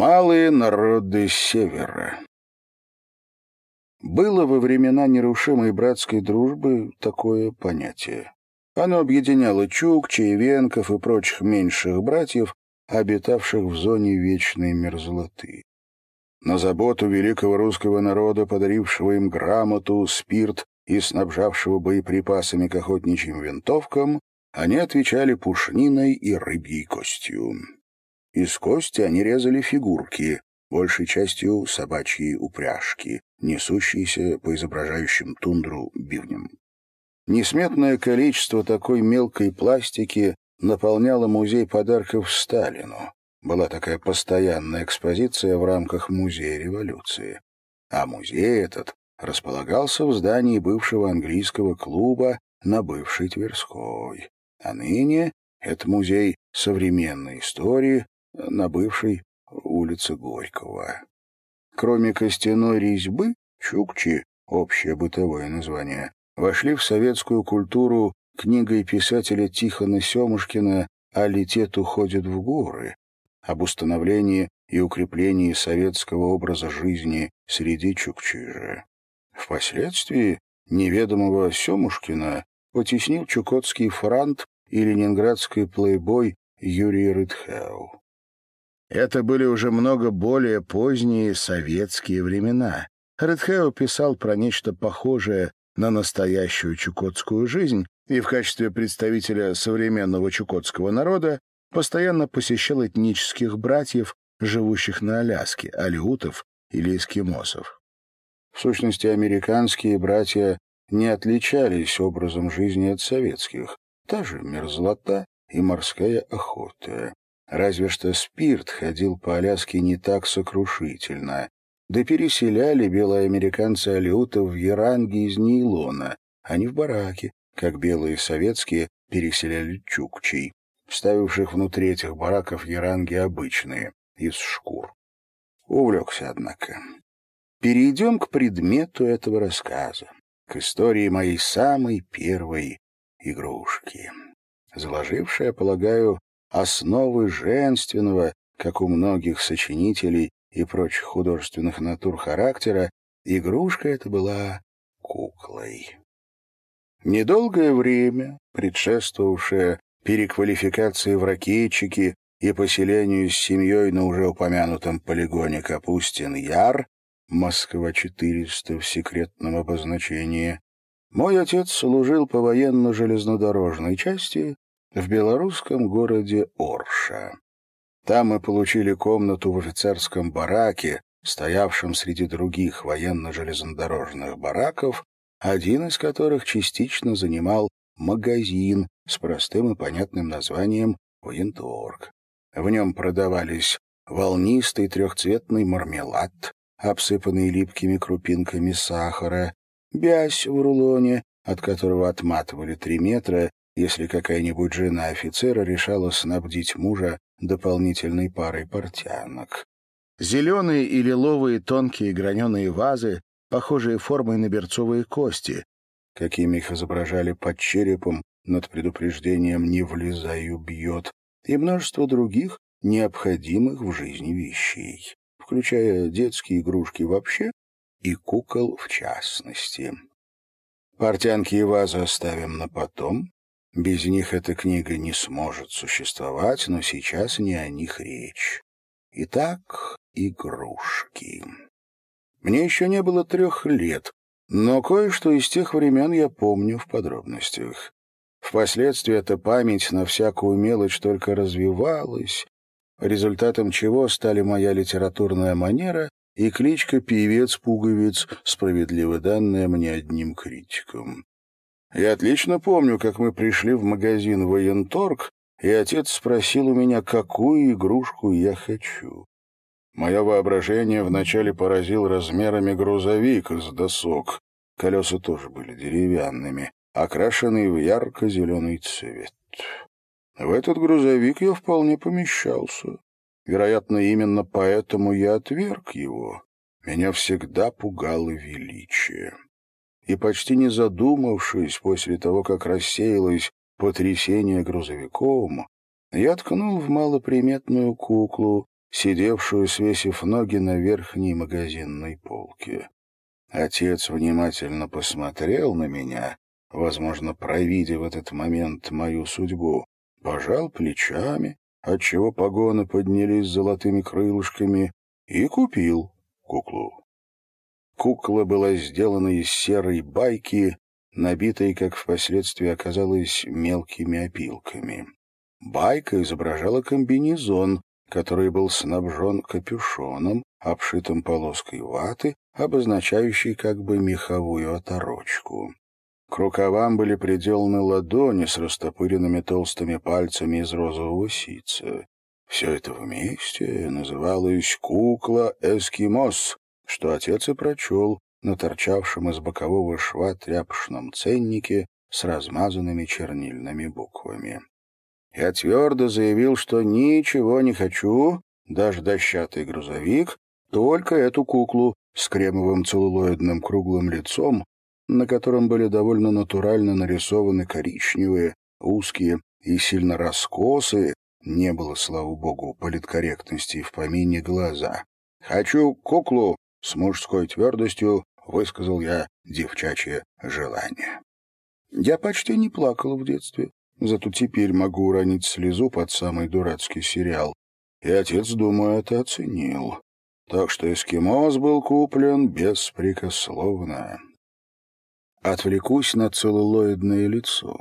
Малые народы Севера. Было во времена нерушимой братской дружбы такое понятие. Оно объединяло чукчи, ивенков и прочих меньших братьев, обитавших в зоне вечной мерзлоты. На заботу великого русского народа, подарившего им грамоту, спирт и снабжавшего боеприпасами к охотничьим винтовкам, они отвечали пушниной и рыбьей костью. Из кости они резали фигурки, большей частью собачьи упряжки, несущиеся по изображающим тундру бивням. Несметное количество такой мелкой пластики наполняло музей подарков Сталину. Была такая постоянная экспозиция в рамках Музея революции. А музей этот располагался в здании бывшего английского клуба на бывшей Тверской. А ныне это музей современной истории, на бывшей улице Горького. Кроме костяной резьбы, чукчи, общее бытовое название, вошли в советскую культуру книгой писателя Тихона Семушкина «Алитет уходит в горы», об установлении и укреплении советского образа жизни среди чукчижа. Впоследствии неведомого Семушкина потеснил чукотский франт и ленинградский плейбой Юрий Рыдхау. Это были уже много более поздние советские времена. Редхео писал про нечто похожее на настоящую чукотскую жизнь и в качестве представителя современного чукотского народа постоянно посещал этнических братьев, живущих на Аляске, алиутов или эскимосов. В сущности, американские братья не отличались образом жизни от советских. Та же мерзлота и морская охота. Разве что спирт ходил по Аляске не так сокрушительно. Да переселяли белоамериканцы алиутов в Яранги из нейлона, а не в бараки, как белые советские переселяли чукчей, ставивших внутри этих бараков яранги обычные, из шкур. Увлекся, однако. Перейдем к предмету этого рассказа, к истории моей самой первой игрушки, заложившая, полагаю, основы женственного, как у многих сочинителей и прочих художественных натур характера, игрушка эта была куклой. Недолгое время, предшествовавшее переквалификации в ракетчики и поселению с семьей на уже упомянутом полигоне Капустин-Яр, Москва-400 в секретном обозначении, мой отец служил по военно-железнодорожной части в белорусском городе Орша. Там мы получили комнату в офицерском бараке, стоявшем среди других военно-железнодорожных бараков, один из которых частично занимал магазин с простым и понятным названием «Военторг». В нем продавались волнистый трехцветный мармелад, обсыпанный липкими крупинками сахара, бязь в рулоне, от которого отматывали три метра, если какая-нибудь жена офицера решала снабдить мужа дополнительной парой портянок. Зеленые и лиловые тонкие граненые вазы, похожие формой на берцовые кости, какими их изображали под черепом над предупреждением «не влезай, убьет», и множество других необходимых в жизни вещей, включая детские игрушки вообще и кукол в частности. Портянки и вазы оставим на потом, без них эта книга не сможет существовать, но сейчас не о них речь. Итак, игрушки. Мне еще не было трех лет, но кое-что из тех времен я помню в подробностях. Впоследствии эта память на всякую мелочь только развивалась, результатом чего стали моя литературная манера и кличка «Певец-пуговец», справедливо данная мне одним критиком. Я отлично помню, как мы пришли в магазин «Военторг», и отец спросил у меня, какую игрушку я хочу. Мое воображение вначале поразил размерами грузовик из досок. Колеса тоже были деревянными, окрашенные в ярко-зеленый цвет. В этот грузовик я вполне помещался. Вероятно, именно поэтому я отверг его. Меня всегда пугало величие и, почти не задумавшись после того, как рассеялось потрясение грузовиком, я ткнул в малоприметную куклу, сидевшую, свесив ноги на верхней магазинной полке. Отец внимательно посмотрел на меня, возможно, провидя в этот момент мою судьбу, пожал плечами, отчего погоны поднялись золотыми крылышками, и купил куклу. Кукла была сделана из серой байки, набитой, как впоследствии оказалось, мелкими опилками. Байка изображала комбинезон, который был снабжен капюшоном, обшитым полоской ваты, обозначающей как бы меховую оторочку. К рукавам были приделаны ладони с растопыренными толстыми пальцами из розового сица. Все это вместе называлось «кукла Эскимос», что отец и прочел на торчавшем из бокового шва тряпочном ценнике с размазанными чернильными буквами. Я твердо заявил, что ничего не хочу, даже дощатый грузовик, только эту куклу с кремовым целлулоидным круглым лицом, на котором были довольно натурально нарисованы коричневые, узкие и сильно раскосые, не было, слава богу, политкорректности в помине глаза. «Хочу куклу!» — с мужской твердостью высказал я девчачье желание. Я почти не плакала в детстве. Зато теперь могу уронить слезу под самый дурацкий сериал. И отец, думаю, это оценил. Так что эскимос был куплен беспрекословно. Отвлекусь на целлулоидное лицо.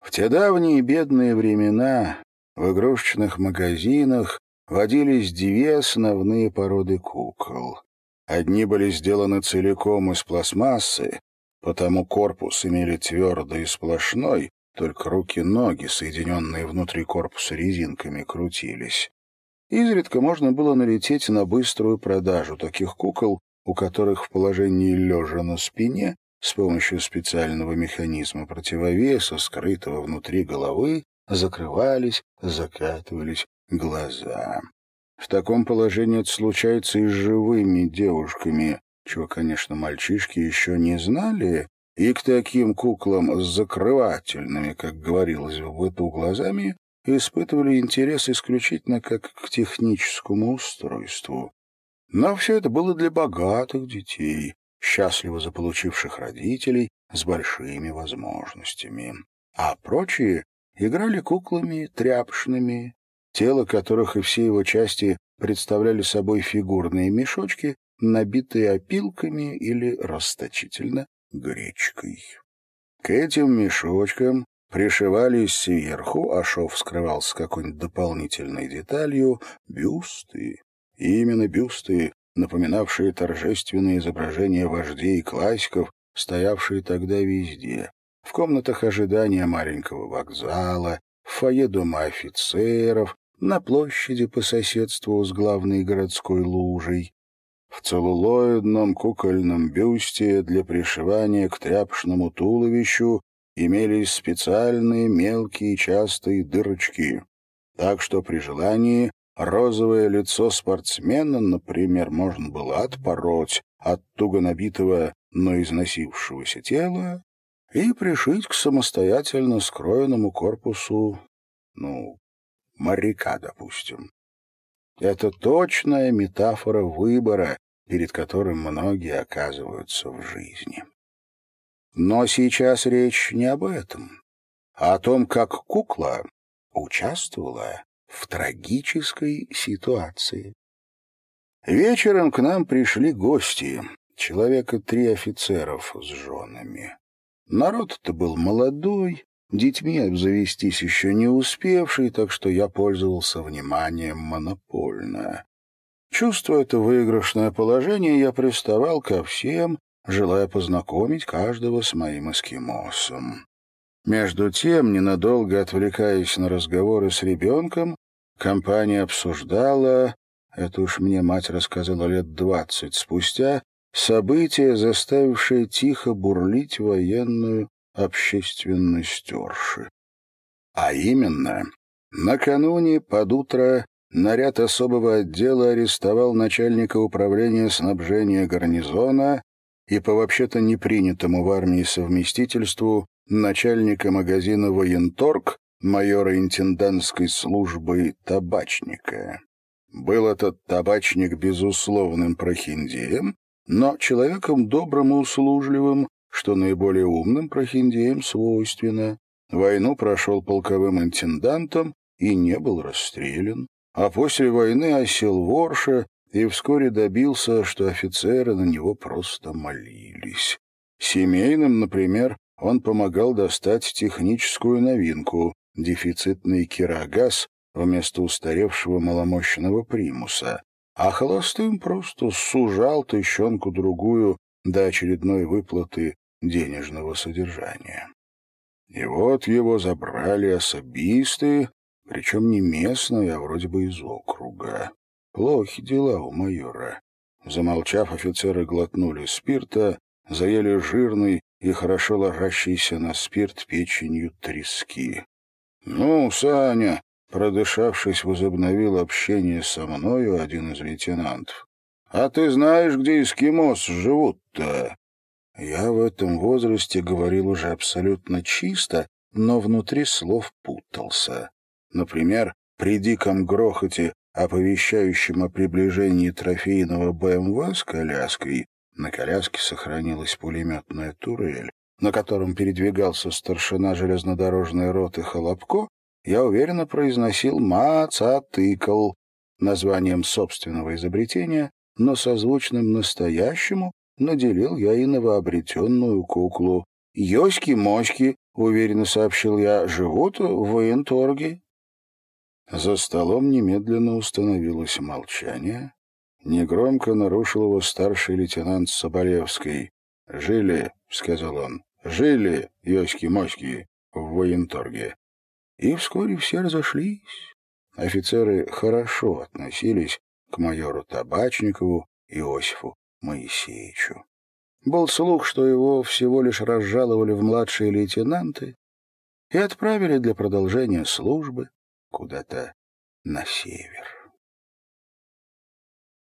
В те давние бедные времена в игрушечных магазинах водились две основные породы кукол. Одни были сделаны целиком из пластмассы, потому корпус имели твердый и сплошной, только руки-ноги, соединенные внутри корпуса резинками, крутились. Изредка можно было налететь на быструю продажу таких кукол, у которых в положении лежа на спине с помощью специального механизма противовеса, скрытого внутри головы, закрывались, закатывались глаза. В таком положении это случается и с живыми девушками, чего, конечно, мальчишки еще не знали, и к таким куклам с закрывательными, как говорилось в быту, глазами испытывали интерес исключительно как к техническому устройству. Но все это было для богатых детей, счастливо заполучивших родителей с большими возможностями. А прочие играли куклами тряпочными, тело которых и все его части представляли собой фигурные мешочки, набитые опилками или расточительно гречкой. К этим мешочкам пришивались сверху, а шов скрывался какой-нибудь дополнительной деталью, бюсты. И именно бюсты, напоминавшие торжественные изображения вождей и классиков, стоявшие тогда везде. В комнатах ожидания маленького вокзала, в фойе дома офицеров, на площади по соседству с главной городской лужей, в целлулоидном кукольном бюсте для пришивания к тряпочному туловищу имелись специальные мелкие частые дырочки, так что при желании розовое лицо спортсмена, например, можно было отпороть от туго набитого, но износившегося тела и пришить к самостоятельно скроенному корпусу, ну, моряка, допустим. Это точная метафора выбора, перед которым многие оказываются в жизни. Но сейчас речь не об этом, а о том, как кукла участвовала в трагической ситуации. Вечером к нам пришли гости, человека три офицеров с женами. Народ-то был молодой, детьми обзавестись еще не успевший, так что я пользовался вниманием монопольно. Чувствуя это выигрышное положение, я приставал ко всем, желая познакомить каждого с моим эскимосом. Между тем, ненадолго отвлекаясь на разговоры с ребенком, компания обсуждала, это уж мне мать рассказала лет двадцать спустя, события, заставившие тихо бурлить военную общественность Орши. А именно, накануне под утро наряд особого отдела арестовал начальника управления снабжения гарнизона и по вообще-то непринятому в армии совместительству начальника магазина «Военторг» майора интендантской службы табачника. Был этот табачник безусловным прохиндеем, но человеком добрым и услужливым, что наиболее умным прохиндеям свойственно. Войну прошел полковым интендантом и не был расстрелян, а после войны осел в Орше и вскоре добился, что офицеры на него просто молились. Семейным, например, он помогал достать техническую новинку — дефицитный кирогаз вместо устаревшего маломощного примуса, а холостым просто сужал тыщенку-другую до очередной выплаты денежного содержания. И вот его забрали особисты, причем не местные, а вроде бы из округа. Плохи дела у майора. Замолчав, офицеры глотнули спирта, заели жирный и хорошо ложащийся на спирт печенью трески. — Ну, Саня, продышавшись, возобновил общение со мною один из лейтенантов. — А ты знаешь, где эскимос живут-то? Я в этом возрасте говорил уже абсолютно чисто, но внутри слов путался. Например, при диком грохоте, оповещающем о приближении трофейного БМВ с коляской, на коляске сохранилась пулеметная турель, на котором передвигался старшина железнодорожной роты Холопко, я уверенно произносил «Мацатыкл» названием собственного изобретения, но созвучным настоящему наделил я и новообретенную куклу. «Йоськи-моськи», — уверенно сообщил я, — «живут в военторге». За столом немедленно установилось молчание. Негромко нарушил его старший лейтенант Соболевский. «Жили», — сказал он, — «жили, Йоськи-моськи, в военторге». И вскоре все разошлись. Офицеры хорошо относились к майору Табачникову Иосифу Моисеевичу. Был слух, что его всего лишь разжаловали в младшие лейтенанты и отправили для продолжения службы куда-то на север.